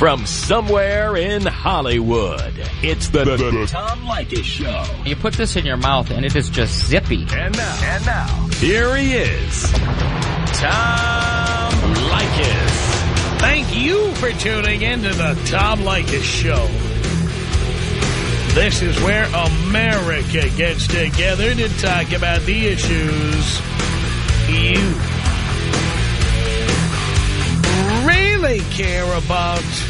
From somewhere in Hollywood, it's the, the, the Tom Leykis Show. You put this in your mouth and it is just zippy. And now, and now, here he is, Tom Leykis. Thank you for tuning in to the Tom Leykis Show. This is where America gets together to talk about the issues you really care about.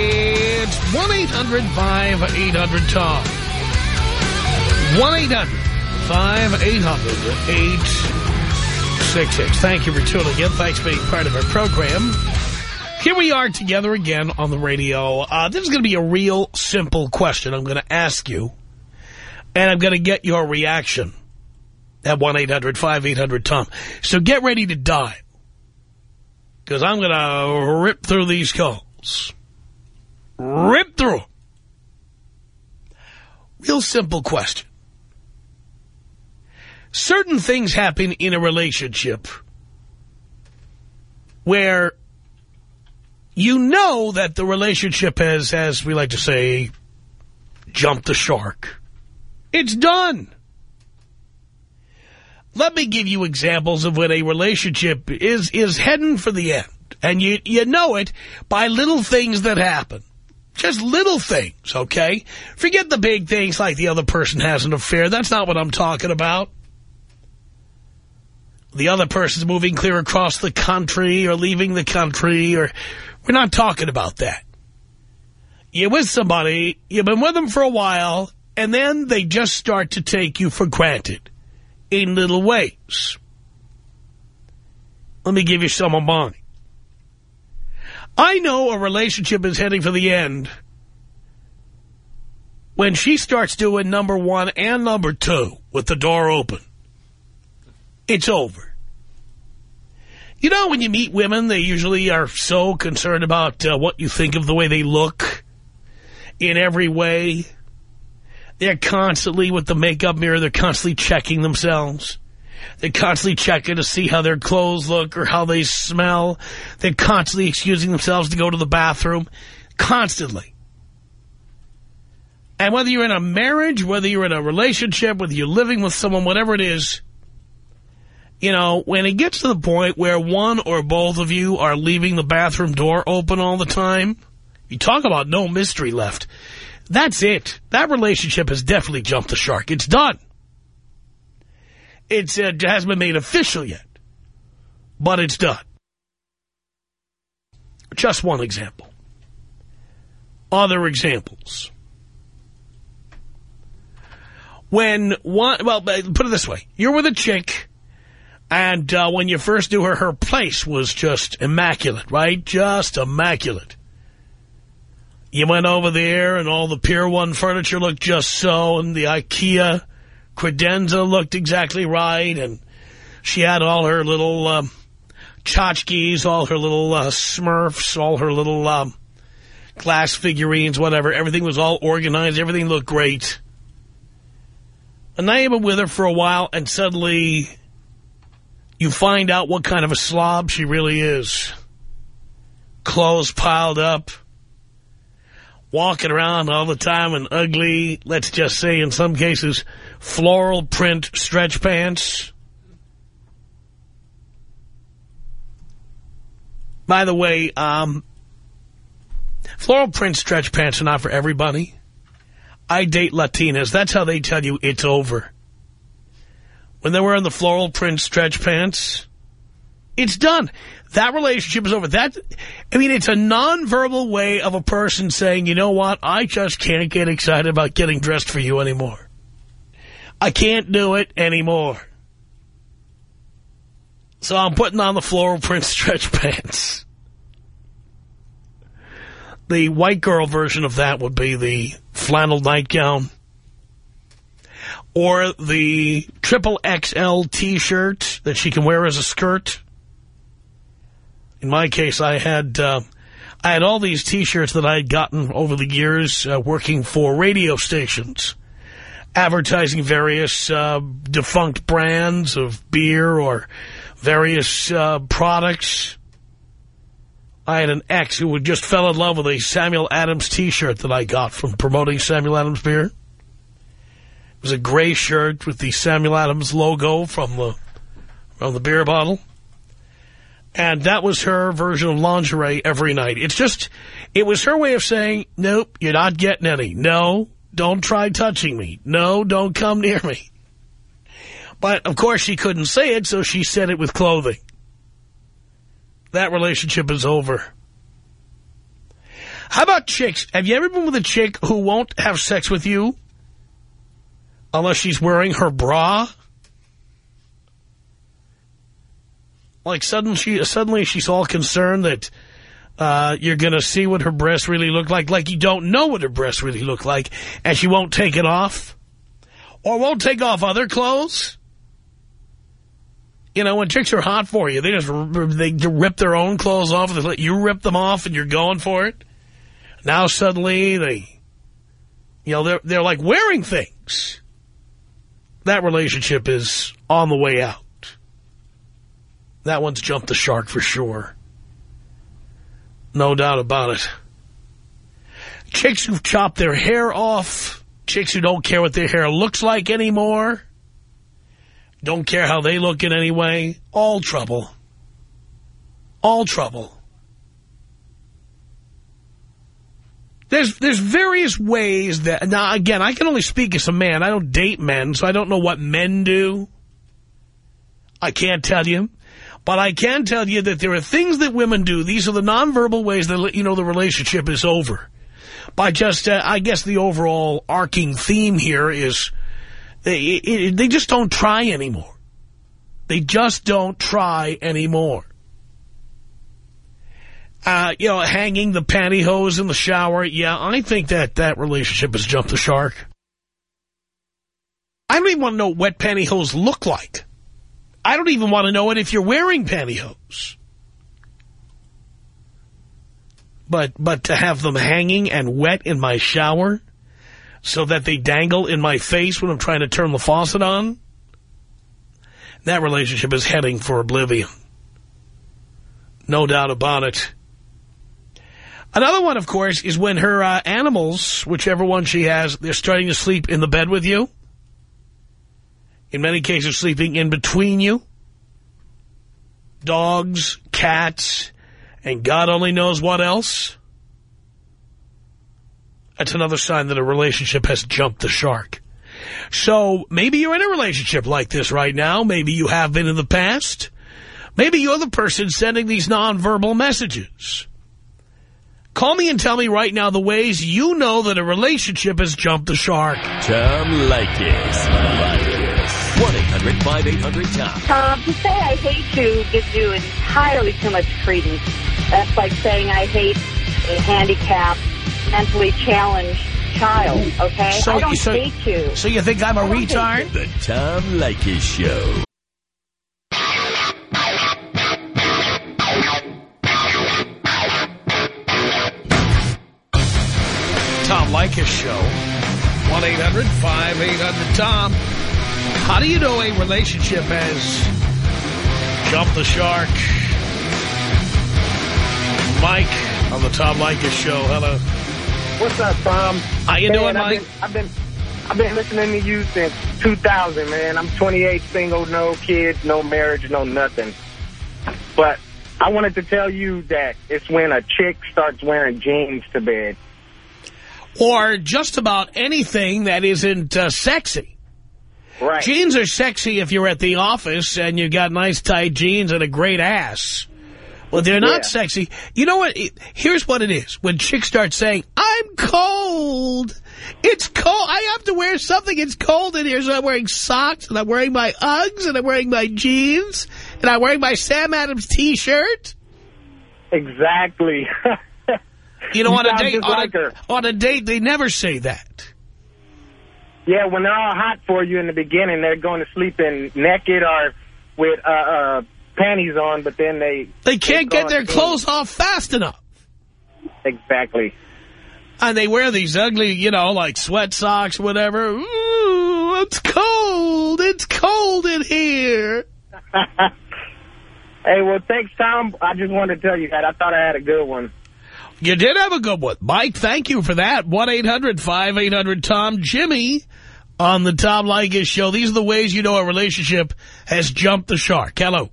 It's 1-800-5800-TOM. 1-800-5800-866. Thank you for tuning in. Thanks for being part of our program. Here we are together again on the radio. Uh, this is going to be a real simple question I'm going to ask you. And I'm going to get your reaction at 1-800-5800-TOM. So get ready to die. Because I'm going to rip through these calls. Rip through. Real simple question. Certain things happen in a relationship where you know that the relationship has, as we like to say, jumped the shark. It's done. Let me give you examples of when a relationship is is heading for the end. And you, you know it by little things that happen. Just little things, okay? Forget the big things like the other person has an affair. That's not what I'm talking about. The other person's moving clear across the country or leaving the country. or We're not talking about that. You're with somebody, you've been with them for a while, and then they just start to take you for granted in little ways. Let me give you some of mine. I know a relationship is heading for the end when she starts doing number one and number two with the door open. It's over. You know, when you meet women, they usually are so concerned about uh, what you think of the way they look in every way. They're constantly with the makeup mirror, they're constantly checking themselves. They're constantly checking to see how their clothes look or how they smell. They're constantly excusing themselves to go to the bathroom. Constantly. And whether you're in a marriage, whether you're in a relationship, whether you're living with someone, whatever it is, you know, when it gets to the point where one or both of you are leaving the bathroom door open all the time, you talk about no mystery left. That's it. That relationship has definitely jumped the shark. It's done. It's, uh, it hasn't been made official yet, but it's done. Just one example. Other examples. When one, well, put it this way. You're with a chick, and uh, when you first knew her, her place was just immaculate, right? Just immaculate. You went over there, and all the Pier 1 furniture looked just so, and the IKEA credenza looked exactly right, and she had all her little um, tchotchkes, all her little uh, smurfs, all her little um, glass figurines, whatever. Everything was all organized. Everything looked great. And you've been with her for a while, and suddenly you find out what kind of a slob she really is. Clothes piled up. Walking around all the time in ugly, let's just say in some cases, floral print stretch pants. By the way, um, floral print stretch pants are not for everybody. I date Latinas. That's how they tell you it's over. When they're wearing the floral print stretch pants, it's done. That relationship is over. That, I mean, it's a nonverbal way of a person saying, you know what, I just can't get excited about getting dressed for you anymore. I can't do it anymore. So I'm putting on the floral print stretch pants. The white girl version of that would be the flannel nightgown. Or the triple XL T-shirt that she can wear as a skirt. In my case, I had uh, I had all these T-shirts that I had gotten over the years uh, working for radio stations, advertising various uh, defunct brands of beer or various uh, products. I had an ex who would just fell in love with a Samuel Adams T-shirt that I got from promoting Samuel Adams beer. It was a gray shirt with the Samuel Adams logo from the from the beer bottle. And that was her version of lingerie every night. It's just, it was her way of saying, nope, you're not getting any. No, don't try touching me. No, don't come near me. But, of course, she couldn't say it, so she said it with clothing. That relationship is over. How about chicks? Have you ever been with a chick who won't have sex with you unless she's wearing her bra? like suddenly she suddenly she's all concerned that uh, you're going to see what her breasts really look like, like you don't know what her breasts really look like, and she won't take it off, or won't take off other clothes. You know, when chicks are hot for you, they just they rip their own clothes off, let you rip them off, and you're going for it. Now suddenly they, you know, they're they're like wearing things. That relationship is on the way out. That one's jumped the shark for sure. No doubt about it. Chicks who've chopped their hair off, chicks who don't care what their hair looks like anymore, don't care how they look in any way, all trouble. All trouble. There's there's various ways that, now again, I can only speak as a man. I don't date men, so I don't know what men do. I can't tell you. But I can tell you that there are things that women do. These are the nonverbal ways that let you know the relationship is over. By just, uh, I guess the overall arcing theme here is they, it, they just don't try anymore. They just don't try anymore. Uh, you know, hanging the pantyhose in the shower. Yeah, I think that that relationship has jumped the shark. I don't even want to know what pantyhose look like. I don't even want to know it if you're wearing pantyhose. But, but to have them hanging and wet in my shower so that they dangle in my face when I'm trying to turn the faucet on, that relationship is heading for oblivion. No doubt about it. Another one, of course, is when her uh, animals, whichever one she has, they're starting to sleep in the bed with you in many cases sleeping in between you. Dogs, cats, and God only knows what else. That's another sign that a relationship has jumped the shark. So maybe you're in a relationship like this right now. Maybe you have been in the past. Maybe you're the person sending these nonverbal messages. Call me and tell me right now the ways you know that a relationship has jumped the shark. Tom Leykis. 1-800-5800-TOM. Tom, to say I hate you gives you entirely too much credence. That's like saying I hate a handicapped, mentally challenged child, okay? So, I don't so, hate you. So you think I'm a retard? The Tom Leykis Show. Tom Leykis Show. 1-800-5800-TOM. How do you know a relationship has jumped the shark? Mike on the Tom Leykis Show. Hello. What's up, Tom? How you man, doing, I've Mike? Been, I've been I've been listening to you since 2000, man. I'm 28, single, no kids, no marriage, no nothing. But I wanted to tell you that it's when a chick starts wearing jeans to bed. Or just about anything that isn't uh, sexy. Right. Jeans are sexy if you're at the office and you've got nice tight jeans and a great ass. Well, they're not Yeah. sexy. You know what? Here's what it is. When chicks start saying, I'm cold. It's cold. I have to wear something. It's cold in here. So I'm wearing socks and I'm wearing my Uggs and I'm wearing my jeans and I'm wearing my Sam Adams T-shirt. Exactly. You know, You on a date, on, a, on a date, they never say that. Yeah, when they're all hot for you in the beginning, they're going to sleep in naked or with uh, uh, panties on, but then they... They can't get their clothes off fast enough. Exactly. And they wear these ugly, you know, like sweat socks, whatever. Ooh, it's cold. It's cold in here. Hey, well, thanks, Tom. I just wanted to tell you that. I thought I had a good one. You did have a good one. Mike, thank you for that. 1-800-5800-TOM. Jimmy on the Tom Leykis Show. These are the ways you know a relationship has jumped the shark. Hello.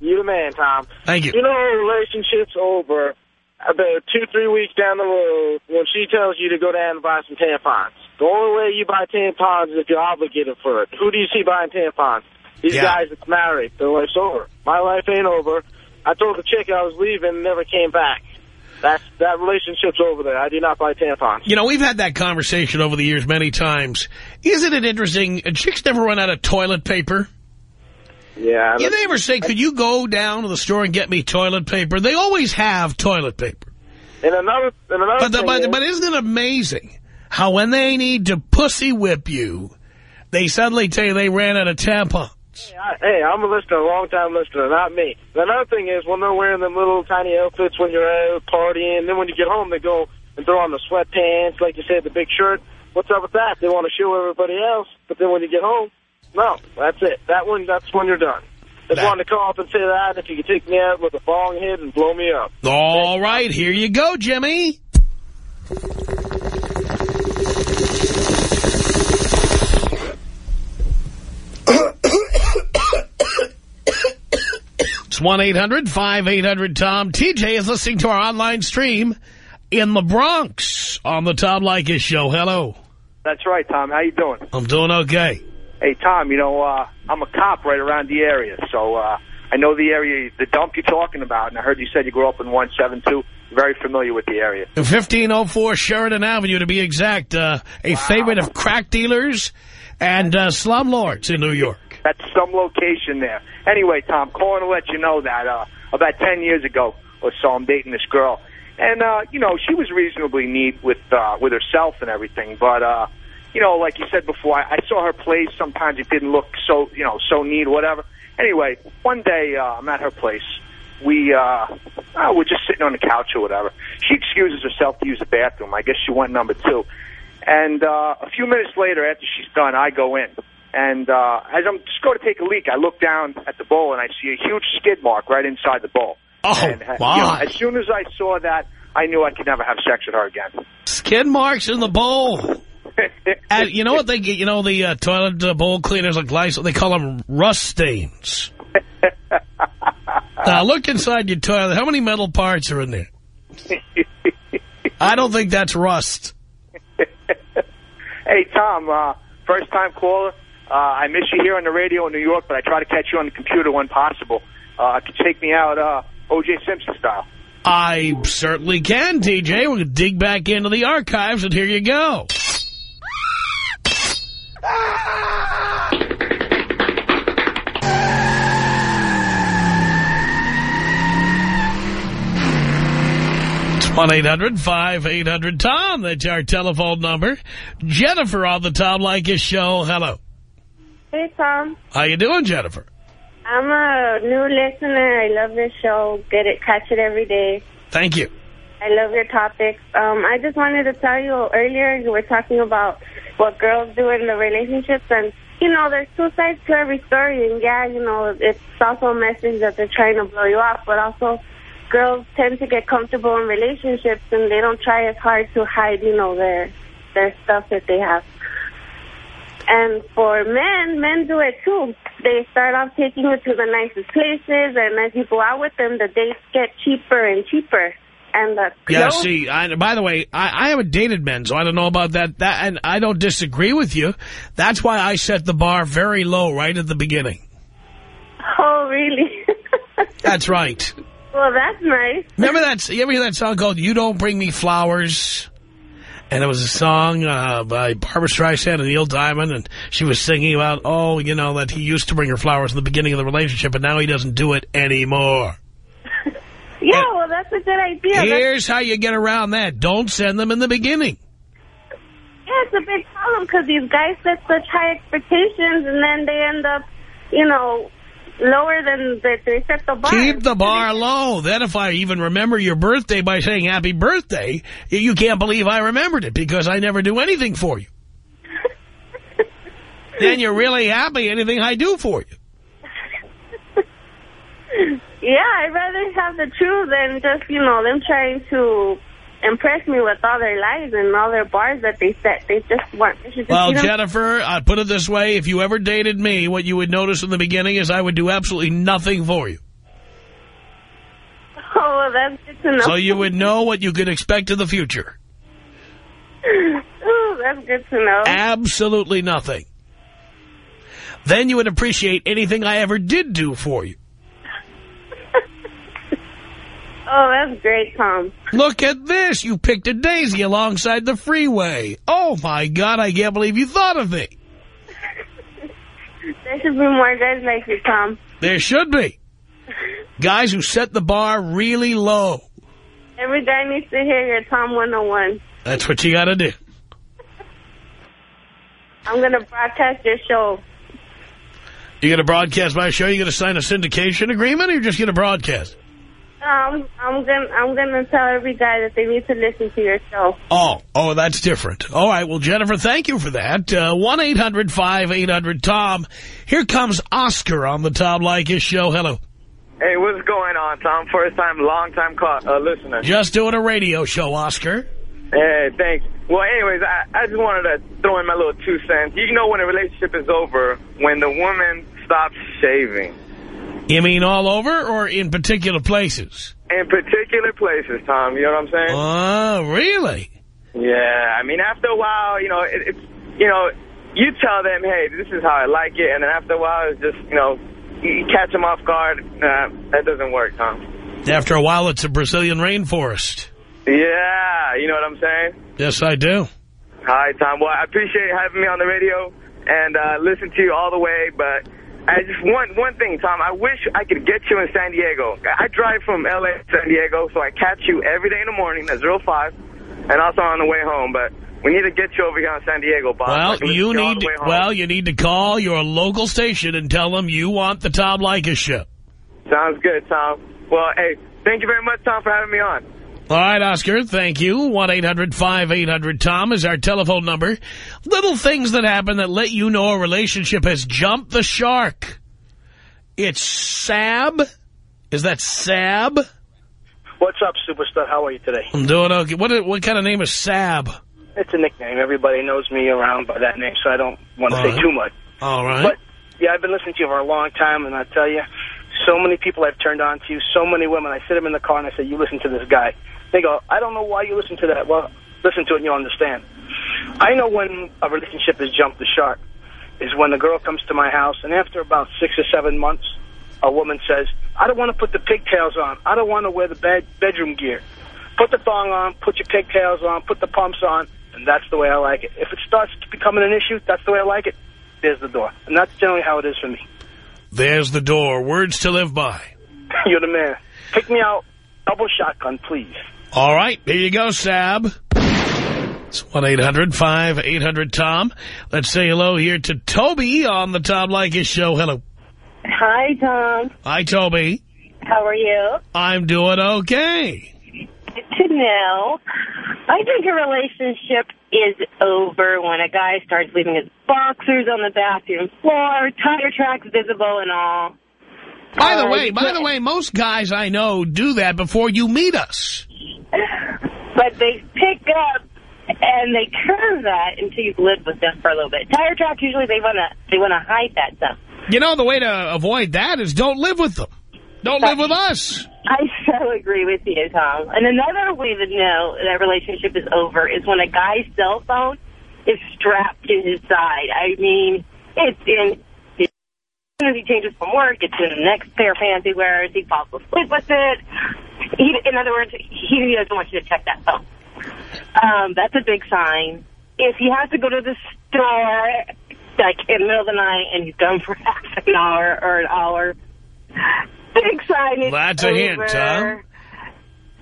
You the man, Tom. Thank you. You know, a relationship's over about two, three weeks down the road when she tells you to go down and buy some tampons. The only way you buy tampons is if you're obligated for it. Who do you see buying tampons? These Yeah. guys that's married. Their life's over. My life ain't over. I told the chick I was leaving and never came back. That's, that relationship's over there. I do not buy tampons. You know, we've had that conversation over the years many times. Isn't it interesting? Chicks never run out of toilet paper. Yeah. You they ever say, could you go down to the store and get me toilet paper? They always have toilet paper. And another, and another But, the, but, is, but isn't it amazing how when they need to pussy whip you, they suddenly tell you they ran out of tampons? Hey, I- Hey, I'm a listener, a long-time listener, not me. Another thing is when they're wearing them little tiny outfits when you're out partying, then when you get home they go and throw on the sweatpants, like you said, the big shirt. What's up with that? They want to show everybody else, but then when you get home, no, that's it. That one, that's when you're done. Just That- wanted to call up and say that if you could take me out with a bong hit and blow me up. All right, here you go, Jimmy. 1-800-5800-TOM. TJ is listening to our online stream in the Bronx on the Tom Leykis Show. Hello. That's right, Tom. How you doing? I'm doing okay. Hey, Tom, you know, uh, I'm a cop right around the area, so uh, I know the area, the dump you're talking about, and I heard you said you grew up in 172. Very familiar with the area. 1504 Sheridan Avenue, to be exact. Uh, a favorite of crack dealers and uh, slumlords in New York. That's some location there. Anyway, Tom, calling to let you know that uh, about 10 years ago or so, I'm dating this girl. And, uh, you know, she was reasonably neat with uh, with herself and everything, but, uh, you know, like you said before, I, I saw her place. Sometimes it didn't look so, you know, so neat or whatever. Anyway, one day uh, I'm at her place. We, uh, oh, we're just sitting on the couch or whatever. She excuses herself to use the bathroom. I guess she went number two. And uh, a few minutes later, after she's done, I go in. And uh, as I'm just going to take a leak, I look down at the bowl and I see a huge skid mark right inside the bowl. Oh, and, uh, you know, as soon as I saw that, I knew I could never have sex with her again. Skid marks in the bowl. And you know what they get? You know the uh, toilet uh, bowl cleaners like Lysol? They call them rust stains. now look inside your toilet. How many metal parts are in there? I don't think that's rust. hey, Tom, uh, first time caller. Uh, I miss you here on the radio in New York, but I try to catch you on the computer when possible. Uh, take me out uh, O.J. Simpson style? I certainly can, TJ. To dig back into the archives, and here you go. It's 1-800-5800-TOM. That's our telephone number. Jennifer on the Tom Leykis Show. Hello. Hey, Tom. How you doing, Jennifer? I'm a new listener. I love this show. Get it, catch it every day. Thank you. I love your topics. Um, I just wanted to tell you earlier you were talking about what girls do in the relationships, and you know there's two sides to every story. And yeah, you know it's also a message that they're trying to blow you off, but also girls tend to get comfortable in relationships and they don't try as hard to hide, you know, their their stuff that they have. And for men, men do it too. They start off taking you to the nicest places, and as you go out with them, the dates get cheaper and cheaper. And the Yeah, see, I, by the way, I, I haven't dated men, so I don't know about that. That, and I don't disagree with you. That's why I set the bar very low right at the beginning. Oh, really? That's right. well, that's nice. Remember that? You ever hear that song called "You Don't Bring Me Flowers"? And it was a song uh, by Barbra Streisand and Neil Diamond, and she was singing about, oh, you know, that he used to bring her flowers in the beginning of the relationship, but now he doesn't do it anymore. Yeah, well, that's a good idea. That's, Here's how you get around that. Don't send them in the beginning. yeah, it's a big problem because these guys set such high expectations and then they end up, you know, lower than the, they set the bar. Keep the bar low. Then if I even remember your birthday by saying happy birthday, you can't believe I remembered it because I never do anything for you. then you're really happy anything I do for you. Yeah, I'd rather have the truth than just, you know, them trying to impress me with all their lies and all their bars that they set. They just weren't. just, Well, Jennifer, I put it this way. If you ever dated me, what you would notice in the beginning is I would do absolutely nothing for you. Oh, well, that's good to know. So you would know what you could expect in the future. oh, that's good to know. Absolutely nothing. Then you would appreciate anything I ever did do for you. Oh, that's great, Tom. Look at this. You picked a daisy alongside the freeway. Oh, my God. I can't believe you thought of me. There should be more guys like you, Tom. There should be. Guys who set the bar really low. Every guy needs to hear your Tom 101. That's what you got to do. I'm going to broadcast your show. You going to broadcast my show? You going to sign a syndication agreement or you're just going to broadcast? Um, I'm gonna I'm gonna tell every guy that they need to listen to your show. Oh, oh, that's different. All right, well, Jennifer, thank you for that. Uh, 1-800-5800-TOM. Here comes Oscar on the Tom Leykis show. Hello. Hey, what's going on, Tom? First time, long time call, uh, listener. Just doing a radio show, Oscar. Hey, thanks. Well, anyways, I, I just wanted to throw in my little two cents. You know when a relationship is over, when the woman stops shaving. You mean all over or in particular places? In particular places, Tom, you know what I'm saying? Oh, really? Yeah, I mean, after a while, you know, it, it's, you know, you tell them, hey, this is how I like it, and then after a while, it's just, you know, you catch them off guard. Nah, that doesn't work, Tom. After a while, it's a Brazilian rainforest. Yeah, you know what I'm saying? Yes, I do. Hi, Tom. Well, I appreciate having me on the radio and uh, listen to you all the way, but I just one one thing, Tom. I wish I could get you in San Diego. I drive from L.A. to San Diego, so I catch you every day in the morning at zero five, and also on the way home, but we need to get you over here in San Diego, Bob. Well, you need home. well, you need to call your local station and tell them you want the Tom Leykis show. Sounds good, Tom. Well, hey, thank you very much, Tom, for having me on. All right, Oscar, thank you. 1-800-5800-TOM is our telephone number. Little things that happen that let you know a relationship has jumped the shark. It's Sab. Is that Sab? What's up, superstar? How are you today? I'm doing okay. What, what kind of name is Sab? It's a nickname. Everybody knows me around by that name, so I don't want to say right. too much. All right. But, yeah, I've been listening to you for a long time, and I tell you, so many people I've turned on to you, so many women. I sit them in the car and I say, you listen to this guy. They go, I don't know why you listen to that. Well, listen to it and you'll understand. I know when a relationship has jumped the shark is when the girl comes to my house, and after about six or seven months, a woman says, I don't want to put the pigtails on. I don't want to wear the bed bedroom gear. Put the thong on, put your pigtails on, put the pumps on, and that's the way I like it. If it starts becoming an issue, that's the way I like it. There's the door. And that's generally how it is for me. There's the door. Words to live by. You're the man. Pick me out. Double shotgun, please. All right, here you go, Sab. It's 1-800-5800-TOM. Let's say hello here to Toby on the Tom Leykis show. Hello. Hi, Tom. Hi, Toby. How are you? I'm doing okay. Good to know. I think a relationship is over when a guy starts leaving his boxers on the bathroom floor, tire tracks visible and all. By the Uh, way, by the way, most guys I know do that before you meet us. But they pick up and they curve that until you've lived with them for a little bit. Tire tracks usually they wanna they wanna hide that stuff. You know, the way to avoid that is don't live with them. Don't live with us. I so agree with you, Tom. And another way to know that relationship is over is when a guy's cell phone is strapped to his side. I mean, it's in as soon as he changes from work, it's in the next pair of pants he wears. He falls asleep with it. He, in other words, he doesn't want you to check that phone. Um, that's a big sign. If he has to go to the store, like in the middle of the night, and he's gone for half an hour or an hour, big sign. It's That's a hint, huh?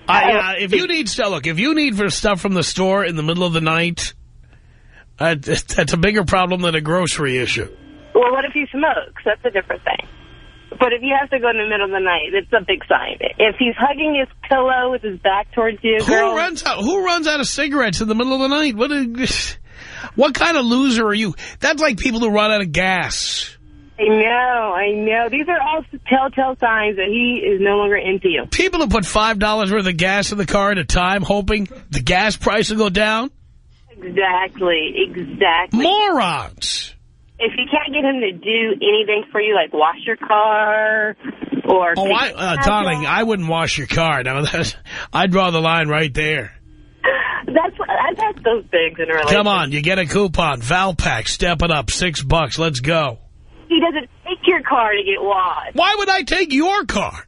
I, uh, if you need stuff, look, if you need for stuff from the store in the middle of the night, uh, that's a bigger problem than a grocery issue. Well, what if he smokes? That's a different thing. But if you have to go in the middle of the night, it's a big sign. If he's hugging his pillow with his back towards you, Who girl, runs out? Who runs out of cigarettes in the middle of the night? What? Is, what kind of loser are you? That's like people who run out of gas. I know, I know. These are all telltale signs that he is no longer into you. People who put five dollars worth of gas in the car at a time, hoping the gas price will go down. Exactly, exactly. Morons. If you can't get him to do anything for you, like wash your car or... Oh, I, uh, darling, I wouldn't wash your car. Now, that's, I'd draw the line right there. That's what, I've had those things in a relationship. Come on, you get a coupon. Valpak, step it up, six bucks. Let's go. He doesn't take your car to get washed. Why would I take your car?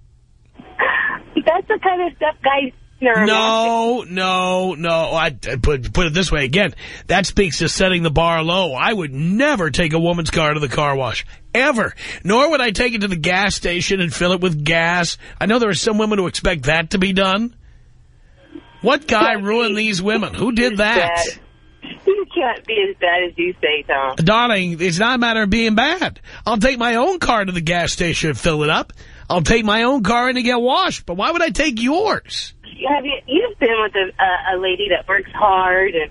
That's the kind of stuff guys... No, no, no. I put put it this way again. That speaks to setting the bar low. I would never take a woman's car to the car wash ever. Nor would I take it to the gas station and fill it with gas. I know there are some women who expect that to be done. What guy ruined these women? Who did that? Can't be as bad as you say, Tom. Darling, it's not a matter of being bad. I'll take my own car to the gas station and fill it up. I'll take my own car in to get washed. But why would I take yours? Have you, you've been with a, a, lady that works hard and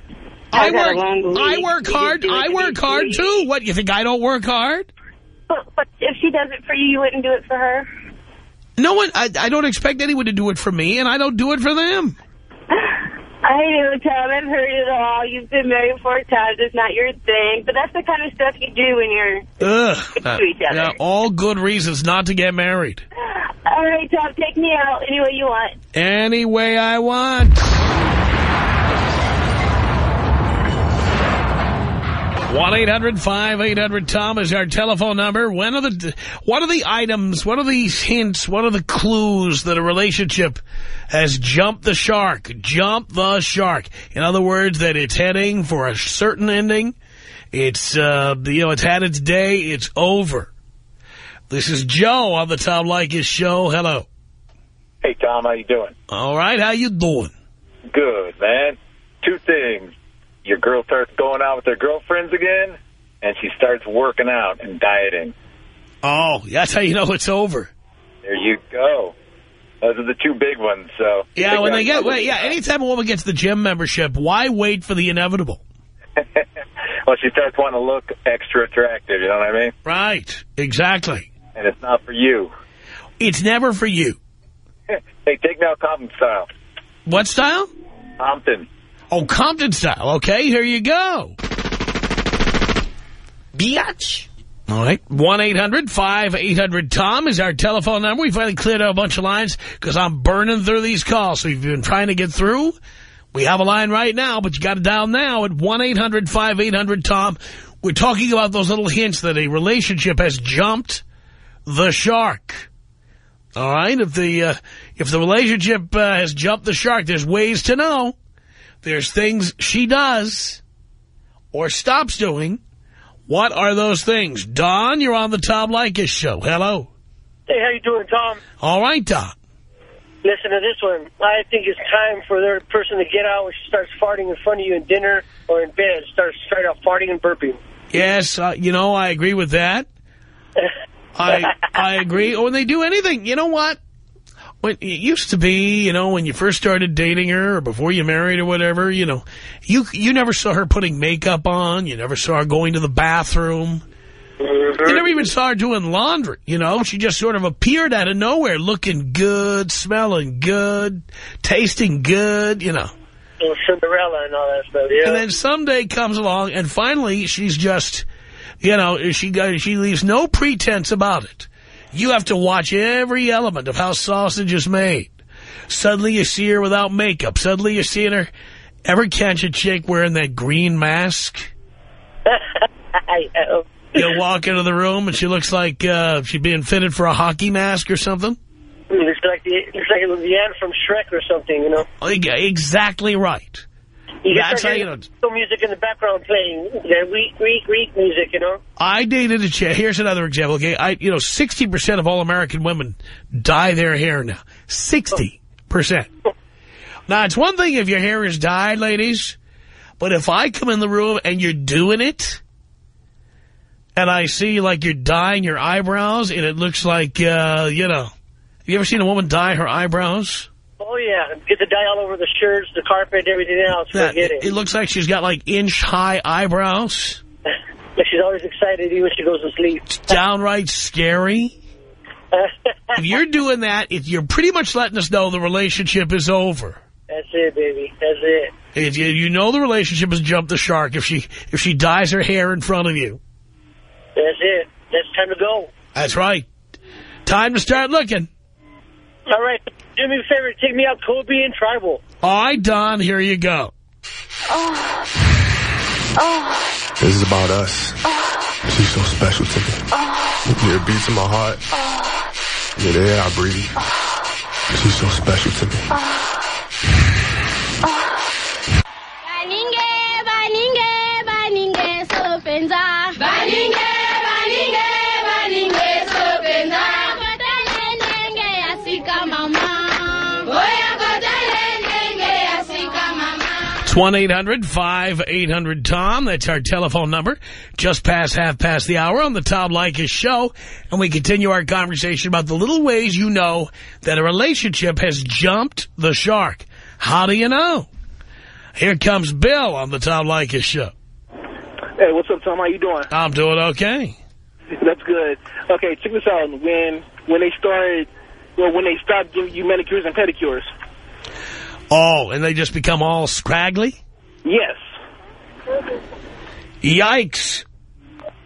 I work, I work hard. I work hard, sweet. too. What, you think I don't work hard? But, but if she does it for you, you wouldn't do it for her? No one, I, I don't expect anyone to do it for me, and I don't do it for them. I know, Tom. I've heard it all. You've been married four times. It's not your thing. But that's the kind of stuff you do when you're Ugh. to uh, each other. Yeah, all good reasons not to get married. All right, Tom, take me out any way you want. Any way I want. 1-800-5800-TOM is our telephone number. When are the, what are the items, what are these hints, what are the clues that a relationship has jumped the shark, jumped the shark? In other words, that it's heading for a certain ending. It's, uh, you know, it's had its day, it's over. This is Joe on the Tom Leykis show. Hello. Hey, Tom, how you doing? All right, how you doing? Good, man. Two things. Your girl starts going out with her girlfriends again, and she starts working out and dieting. Oh, that's how you know it's over. There you go. Those are the two big ones. So Yeah, when they get, well, yeah, anytime a woman gets the gym membership, why wait for the inevitable? well, she starts wanting to look extra attractive. You know what I mean? Right, exactly. And it's not for you. It's never for you. hey, take now Compton style. What style? Compton. Oh, Compton style. Okay, here you go. Biatch. All right. 1-800-5800-TOM is our telephone number. We finally cleared out a bunch of lines because I'm burning through these calls. So if you've been trying to get through, we have a line right now, but you got to dial now at 1-800-5800-TOM. We're talking about those little hints that a relationship has jumped the shark. All right? If the, uh, if the relationship uh, has jumped the shark, there's ways to know. There's things she does or stops doing. What are those things? Don, you're on the Tom Leykis show. Hello. Hey, how you doing, Tom? All right, Don. Listen to this one. I think it's time for the person to get out when she starts farting in front of you in dinner or in bed. Starts straight up farting and burping. Yes, uh, you know, I agree with that. I I agree. When they do anything, you know what? When it used to be, you know, when you first started dating her or before you married or whatever, you know, you you never saw her putting makeup on. You never saw her going to the bathroom. Mm-hmm. You never even saw her doing laundry, you know. She just sort of appeared out of nowhere looking good, smelling good, tasting good, you know. Cinderella and all that stuff, yeah. And then someday comes along and finally she's just, you know, she she leaves no pretense about it. You have to watch every element of how sausage is made. Suddenly you see her without makeup. Suddenly you're seeing her. Ever catch a chick wearing that green mask? I, uh, You walk into the room and she looks like uh, she's being fitted for a hockey mask or something. looks like the looks like it was the end from Shrek or something, you know. Exactly right. You can That's how you know. music in the background playing, the weak, weak, weak music, you know. I dated a chick. Here's another example. Okay, I you know, sixty percent of all American women dye their hair now. Sixty percent. Now, it's one thing if your hair is dyed, ladies, but if I come in the room and you're doing it, and I see like you're dyeing your eyebrows, and it looks like, uh, you know, have you ever seen a woman dye her eyebrows? Oh, yeah. Get the dye all over the shirts, the carpet, everything else. That- Forget it, it. it looks like she's got like inch-high eyebrows. But she's always excited even when she goes to sleep. It's Downright scary. if you're doing that, if you're pretty much letting us know the relationship is over. That's it, baby. That's it. If you, you know the relationship has jumped the shark if she if she dyes her hair in front of you. That's it. That's time to go. That's right. Time to start looking. All right. Do me a favor. Take me out Kobe and Tribal. All right, Don, here you go. Oh. Oh. This is about us. Oh. She's so special to me. Oh. Yeah, it beats in my heart. Oh. Yeah, the air I breathe. She's so special to me. It's 1-800-5800-TOM. That's our telephone number. Just past half past the hour on the Tom Leykis Show. And we continue our conversation about the little ways you know that a relationship has jumped the shark. How do you know? Here comes Bill on the Tom Leykis Show. Hey, what's up, Tom? How you doing? I'm doing okay. That's good. Okay, check this out. When when they started, well, when they stopped giving you manicures and pedicures. Oh, and they just become all scraggly? Yes. Yikes.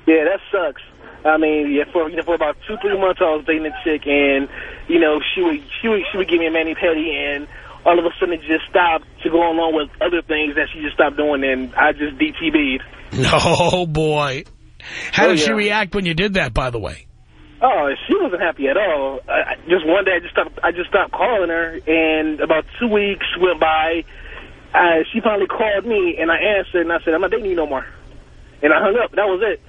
Yeah, that sucks. I mean, yeah, for you know, for about two, three months, I was dating a chick, and you know, she would she would she would give me a mani pedi, and all of a sudden it just stopped to go along with other things that she just stopped doing, and I just DTB'd. Oh, boy. How Oh, did she react when you did that, by the way? Oh, she wasn't happy at all. I, I- just one day, I just stopped. I just stopped calling her, and about two weeks went by. Uh, she finally called me, and I answered, and I said, "I'm not dating you no more." And I hung up. That was it.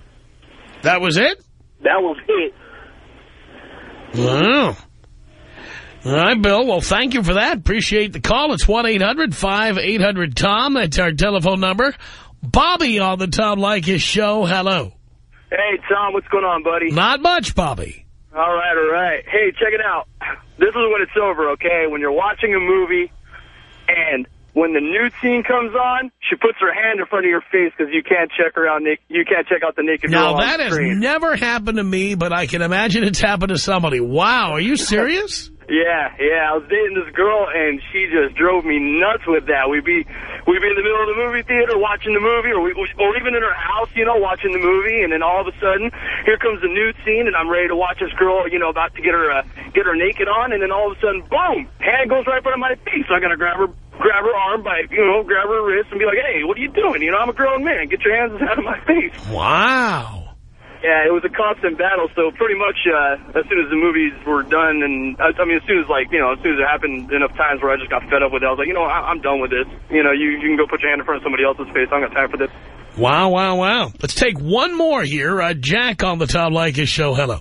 That was it? That was it. Wow. All right, Bill. Well, thank you for that. Appreciate the call. It's 1-800-5800-TOM. That's our telephone number. Bobby on the Tom Leykis show. Hello. Hey, Tom, what's going on, buddy? Not much, Bobby. All right, all right. Hey, check it out. This is when it's over, okay? When you're watching a movie and when the nude scene comes on, she puts her hand in front of your face because you can't check her out. Nick, you can't check out the naked girl Now, that has never happened to me, but I can imagine it's happened to somebody. Wow, are you serious? Yeah, yeah. I was dating this girl, and she just drove me nuts with that. We'd be, we'd be in the middle of the movie theater watching the movie, or we, or even in her house, you know, watching the movie, and then all of a sudden, here comes the nude scene, and I'm ready to watch this girl, you know, about to get her, uh, get her naked on, and then all of a sudden, boom, hand goes right in front of my face. So I gotta grab her, grab her arm by, you know, grab her wrist, and be like, hey, what are you doing? You know, I'm a grown man. Get your hands out of my face. Wow. Yeah, it was a constant battle. So pretty much, uh, as soon as the movies were done, and I, I mean, as soon as like you know, as soon as it happened enough times where I just got fed up with it, I was like, you know, I, I'm done with this. You know, you you can go put your hand in front of somebody else's face. I don't got time for this. Wow, wow, wow. Let's take one more here. Uh, Jack on the Tom Leykis show. Hello.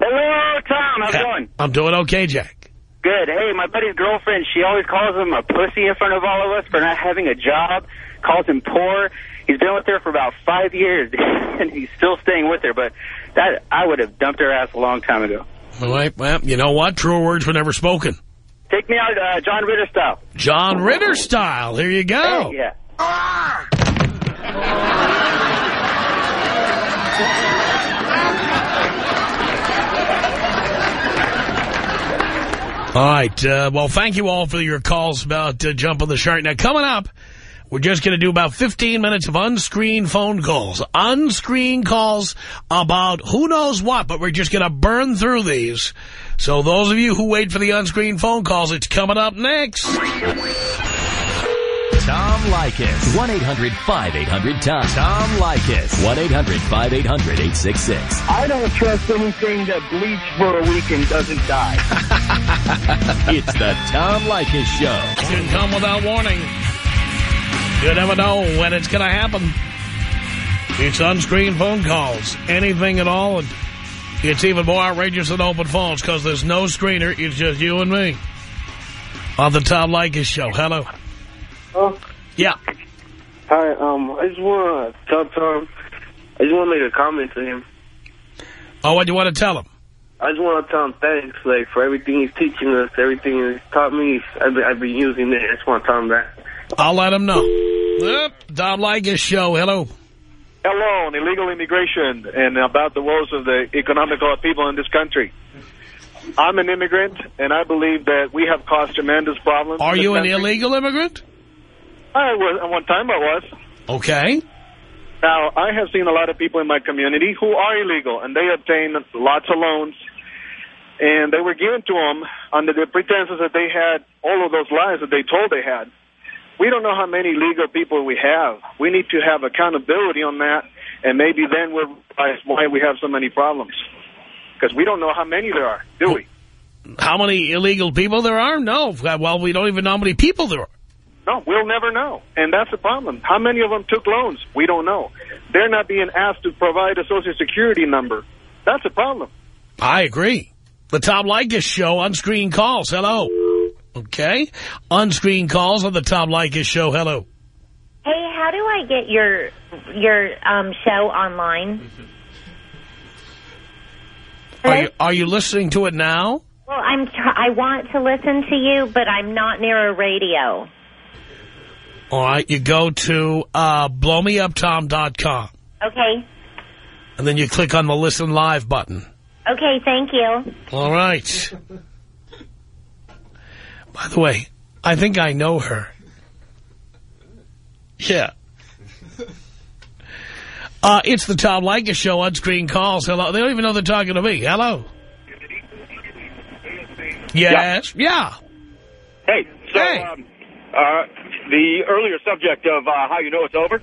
Hello, Tom. How's it going? I'm doing okay, Jack. Good. Hey, my buddy's girlfriend, she always calls him a pussy in front of all of us for not having a job, calls him poor. He's been with her for about five years, and he's still staying with her, but that I would have dumped her ass a long time ago. All right, well, you know what? True words were never spoken. Take me out uh, John Ritter style. John Ritter style. Here you go. Hey, yeah. All right. Uh, well, thank you all for your calls about uh, jumping the shark. Now, coming up, we're just going to do about 15 minutes of unscreened phone calls. Unscreened calls about who knows what, but we're just going to burn through these. So those of you who wait for the unscreened phone calls, it's coming up next. Tom Leykis. 1-800-5800-TOM. Tom Leykis. 1-800-5800-866. I don't trust anything that bleeds for a week and doesn't die. it's the Tom Leykis Show. Can come without warning. You never know when it's going to happen. It's unscreened phone calls. Anything at all. And it's even more outrageous than open phones because there's no screener. It's just you and me. On the Tom Leykis Show. Hello. Oh. Yeah. Hi, um, I just want to tell Tom, I just want to make a comment to him. Oh, what do you want to tell him? I just want to tell him thanks, like, for everything he's teaching us, everything he's taught me. I've been, I've been using it. I just want to tell him that. I'll let him know. Yep. Tom Leykis Show. Hello. Hello on illegal immigration and about the woes of the economical people in this country. I'm an immigrant, and I believe that we have caused tremendous problems. Are you an illegal immigrant? I was, at one time I was. Okay. Now, I have seen a lot of people in my community who are illegal, and they obtain lots of loans, and they were given to them under the pretenses that they had all of those lies that they told they had. We don't know how many legal people we have. We need to have accountability on that, and maybe then we'll realize why we have so many problems. Because we don't know how many there are, do we? How many illegal people there are? No. Well, we don't even know how many people there are. No, we'll never know. And that's the problem. How many of them took loans? We don't know. They're not being asked to provide a Social Security number. That's a problem. I agree. The Tom Leykis Show, on-screen calls. Hello. Okay. On-screen calls on the Tom Leykis Show. Hello. Hey, how do I get your your um, show online? Are you, are you listening to it now? Well, I'm I want to listen to you, but I'm not near a radio. All right. You go to uh, blowmeuptom.com, Okay. and then you click on the Listen Live button. Okay, thank you. All right. By the way, I think I know her. Yeah. Uh, it's the Tom Leykis Show on screen calls. Hello. They don't even know they're talking to me. Hello. Yes. Yeah. Hey, so Um, uh, the earlier subject of uh, how you know it's over.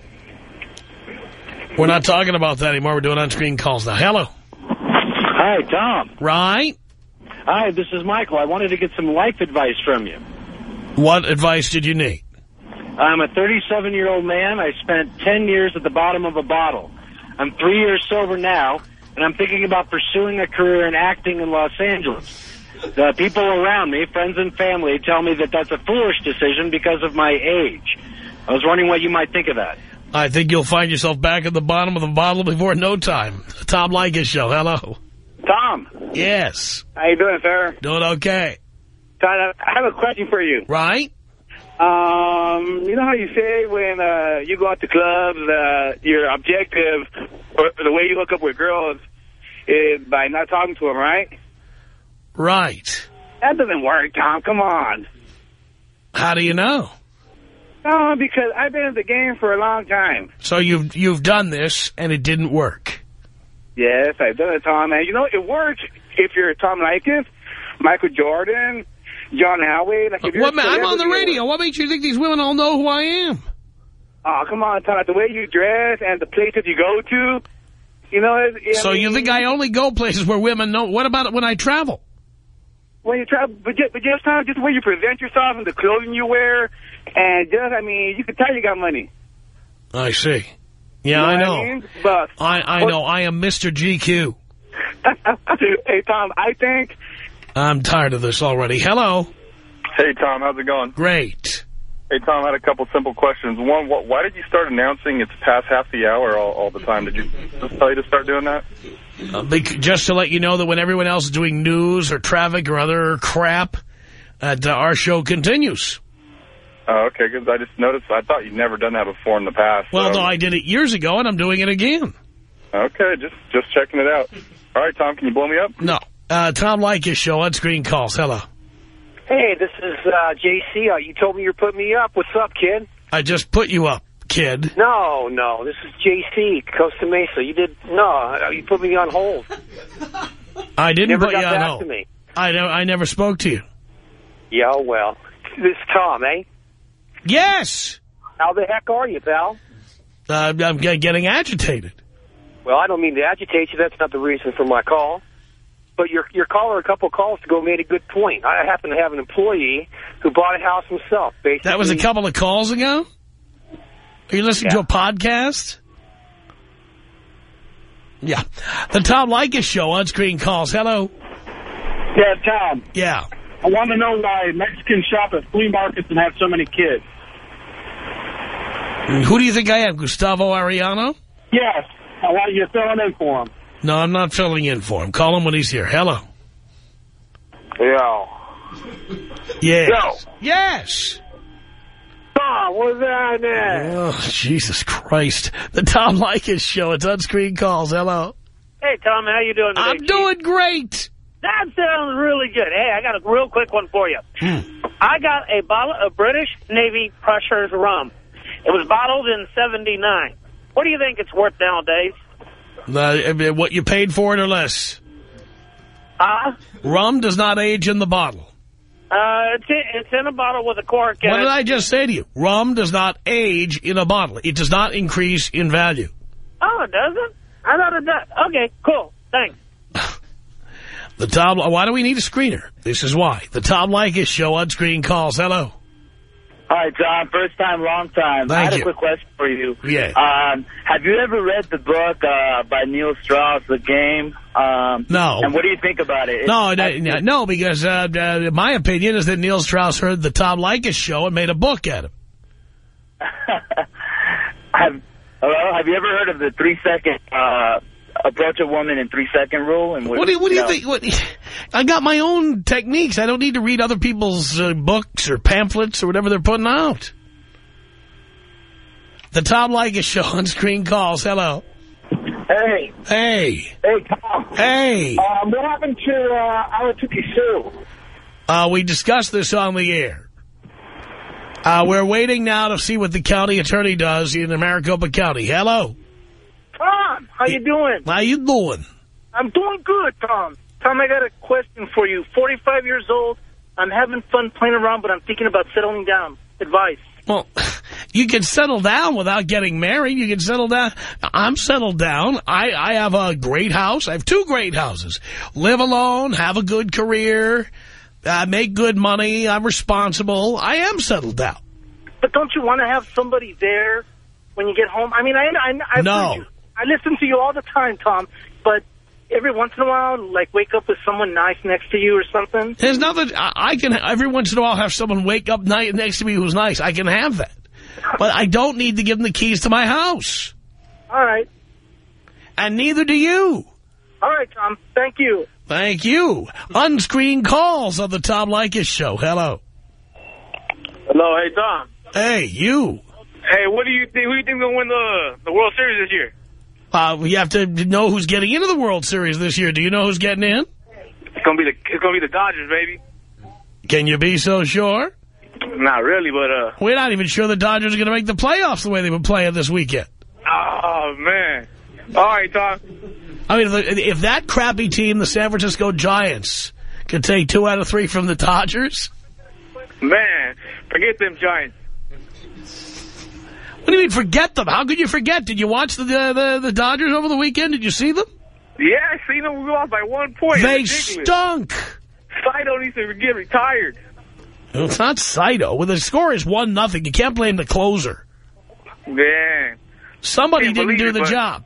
We're not talking about that anymore. We're doing on screen calls now. Hello. Hi, Tom. Right. Hi, this is Michael. I wanted to get some life advice from you. What advice did you need? I'm a 37-year-old man. I spent 10 years at the bottom of a bottle. I'm three years sober now, and I'm thinking about pursuing a career in acting in Los Angeles. The people around me, friends and family, tell me that that's a foolish decision because of my age. I was wondering what you might think of that. I think you'll find yourself back at the bottom of the bottle before no time. Tom Leykis Show. Hello. Tom. Yes. How you doing, sir? Doing okay. Tom, I have a question for you. Right. Um, you know how you say when uh, you go out to clubs, uh, your objective or the way you hook up with girls is by not talking to them, right? Right. That doesn't work, Tom. Come on. How do you know? No, because I've been in the game for a long time. So you've you've done this and it didn't work. Yes, I've done it, Tom. And you know, it works if you're Tom Leykis, Michael Jordan, John Howard. Like if uh, you're What, a I'm on the radio. What makes you think these women all know who I am? Oh, come on, Tom. The way you dress and the places you go to, you know. It, it, So you think I only go places where women know? What about when I travel? when you travel, but just, but just Tom, just the way you present yourself and the clothing you wear, and just, I mean, you can tell you got money. I see. Yeah, You I what know. mean? But I, I know. I am Mr. GQ. hey, Tom, I think I'm tired of this already. Hello. Hey, Tom, how's it going? Great. Hey, Tom, I had a couple simple questions. One, what, why did you start announcing it's past half the hour all, all the time? Did you just tell you to start doing that? Uh, bec- just to let you know that when everyone else is doing news or traffic or other crap, that uh, our show continues. Oh, okay, because I just noticed, I thought you'd never done that before in the past. Well, so- no, I did it years ago, and I'm doing it again. Okay, just just checking it out. All right, Tom, can you blow me up? No. Uh, Tom Leykis show on screen calls. Hello. Hey, this is uh, JC. Uh, you told me you're putting me up. What's up, kid? I just put you up, kid. No, no. This is JC, Costa Mesa. You did no. You put me on hold. I didn't Never put got you on back hold. to me. I, ne I never spoke to you. Yeah, well, this is Tom, eh? Yes. How the heck are you, pal? Uh, I'm getting agitated. Well, I don't mean to agitate you. That's not the reason for my call. But your your caller a couple calls ago made a good point. I happen to have an employee who bought a house himself. Basically, That was a couple of calls ago? Are you listening to a podcast? Yeah. The Tom Leykis Show on screen calls. Hello. Yeah, Tom. Yeah. I want to know why Mexicans shop at flea markets and have so many kids. Who do you think I am, Gustavo Arellano? Yes, I want you filling in for him. No, I'm not filling in for him. Call him when he's here. Hello. Yo. Yes. Yo. Yes. Tom, what's that there? Oh, Jesus Christ. The Tom Leykis Show. It's on screen calls. Hello. Hey, Tom, how you doing today? I'm doing great. That sounds really good. Hey, I got a real quick one for you. Hmm. I got a bottle of British Navy Pusser's rum. It was bottled in 79. What do you think it's worth nowadays? Uh, what you paid for it or less? Uh, Rum does not age in the bottle. uh, it's, in, it's in a bottle with a cork What did I just say to you? Rum does not age in a bottle. It does not increase in value. Oh, it doesn't? I thought it does. Okay, cool. Thanks. The Tom, why do we need a screener? This is why. The Tom Leykis Show on screen calls. Hello. Hi, John. First time, long time. I had you. a quick question for you. Yeah. Um, have you ever read the book uh, by Neil Strauss, The Game? Um, No. And what do you think about it? No, no, no, no, because uh, uh, my opinion is that Neil Strauss heard the Tom Leykis Show and made a book at him. have, hello? Have you ever heard of the three-second uh, approach a woman in three-second rule? And What do you, what do you know, think? What, I got my own techniques. I don't need to read other people's uh, books or pamphlets or whatever they're putting out. The Tom Leykis Show on screen calls. Hello. Hey. Hey. Hey, Tom. Hey. Um, what happened to uh, Awatuki Sue? Uh, we discussed this on the air. Uh, we're waiting now to see what the county attorney does in Maricopa County. Hello. Tom, how you doing? How you doing? I'm doing good, Tom. Tom, I got a question for you. 45 years old. I'm having fun playing around, but I'm thinking about settling down. Advice. Well, you can settle down without getting married. You can settle down. I'm settled down. I, I have a great house. I have two great houses. Live alone, have a good career, uh, make good money. I'm responsible. I am settled down. But don't you want to have somebody there when you get home? I mean, I, I, I've No. Heard you. I listen to you all the time, Tom, but every once in a while, like, wake up with someone nice next to you or something. There's nothing, I, I can, every once in a while have someone wake up night next to me who's nice. I can have that. But I don't need to give them the keys to my house. All right. And neither do you. All right, Tom. Thank you. Thank you. Unscreened calls on the Tom Leykis Show. Hello. Hello, hey Tom. Hey, you. Hey, what do you think? Who do you think will win the the World Series this year? Uh, you have to know who's getting into the World Series this year. Do you know who's getting in? It's gonna be the it's gonna be the Dodgers, baby. Can you be so sure? Not really, but uh. We're not even sure the Dodgers are going to make the playoffs the way they were playing this weekend. Oh man. All right, Tom. I mean, if, if that crappy team, the San Francisco Giants, could take two out of three from the Dodgers, Man, forget them Giants. What do you mean forget them? How could you forget? Did you watch the the, the Dodgers over the weekend? Did you see them? Yeah, I seen them. We lost by one point. They stunk. Saito needs to get retired. It's not Saito. Well, the score is one nothing. You can't blame the closer. Man, Somebody didn't do it, the job.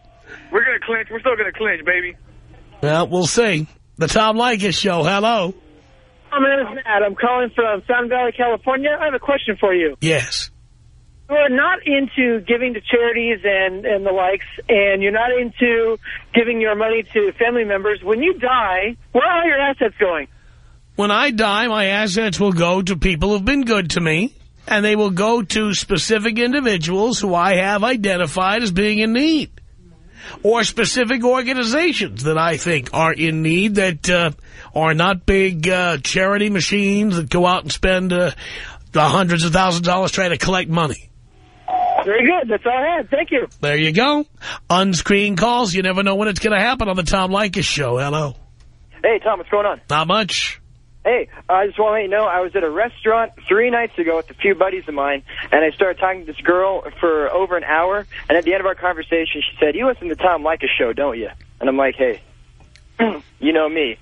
we're gonna clinch. We're still gonna clinch, baby. Well, we'll see. The Tom Leykis Show. Hello. My name is Matt. I'm calling from Sun Valley, California. I have a question for you. Yes. You're not into giving to charities and, and the likes, and you're not into giving your money to family members. When you die, where are your assets going? When I die, my assets will go to people who've been good to me, and they will go to specific individuals who I have identified as being in need, or specific organizations that I think are in need that uh, are not big uh, charity machines that go out and spend uh, the hundreds of thousands of dollars trying to collect money. Very good. That's all I had. Thank you. There you go. Unscreened calls. You never know when it's going to happen on the Tom Leykis Show. Hello. Hey, Tom, what's going on? Not much. Hey, I just want to let you know I was at a restaurant three nights ago with a few buddies of mine, and I started talking to this girl for over an hour, and at the end of our conversation, she said, you listen to Tom Leykis show, don't you? And I'm like, hey, you know me.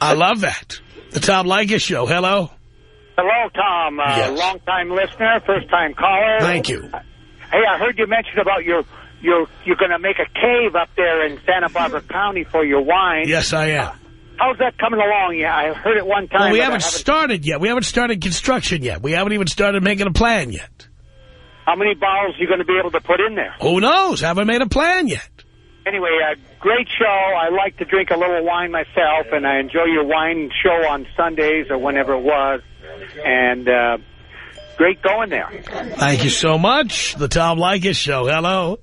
I love that. The Tom Leykis Show. Hello. Hello, Tom. Uh, Yes. Long-time listener, first-time caller. Thank you. Hey, I heard you mention about your your you're going to make a cave up there in Santa Barbara County for your wine. Yes, I am. how's that coming along? Yeah, I heard it one time. Well, we I haven't started yet. We haven't started construction yet. We haven't even started making a plan yet. How many bottles are you going to be able to put in there? Who knows? Haven't made a plan yet. Anyway, uh, great show. I like to drink a little wine myself, and I enjoy your wine show on Sundays or whenever it was. And uh, great going there. Thank you so much. The Tom Leykis Show. Hello.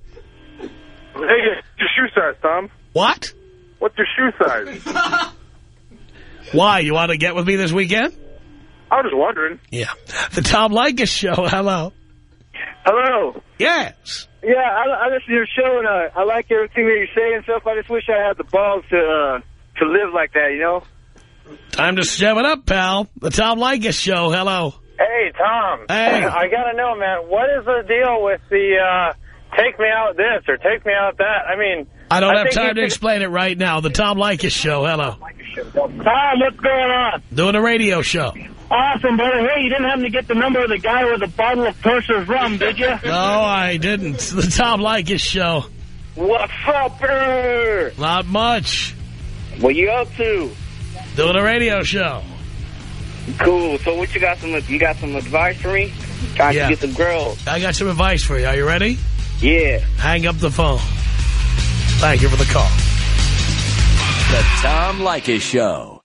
Hey, your shoe size, Tom. What? What's your shoe size? Why? You want to get with me this weekend? I was just wondering. Yeah. The Tom Leykis Show. Hello. Hello. Yes. Yeah, I, I listen to your show, and uh, I like everything that you say and stuff. I just wish I had the balls to uh, to live like that, you know? Time to step it up, pal. The Tom Leykis Show. Hello. Hey, Tom. Hey. I got to know, man, what is the deal with the uh, take me out this or take me out that? I mean... I don't have time to should- explain it right now. The Tom Leykis Show. Hello. Tom, what's going on? Doing a radio show. Awesome, brother. Hey, you didn't happen to get the number of the guy with a bottle of Purser's rum, did you? No, I didn't. The Tom Leykis Show. What's up, brother? Not much. What you up to? Doing a radio show. Cool. So what you got some you got some advice for me? Trying Yeah. to get the girls. I got some advice for you. Are you ready? Yeah. Hang up the phone. Thank you for the call. The Tom Leykis Show.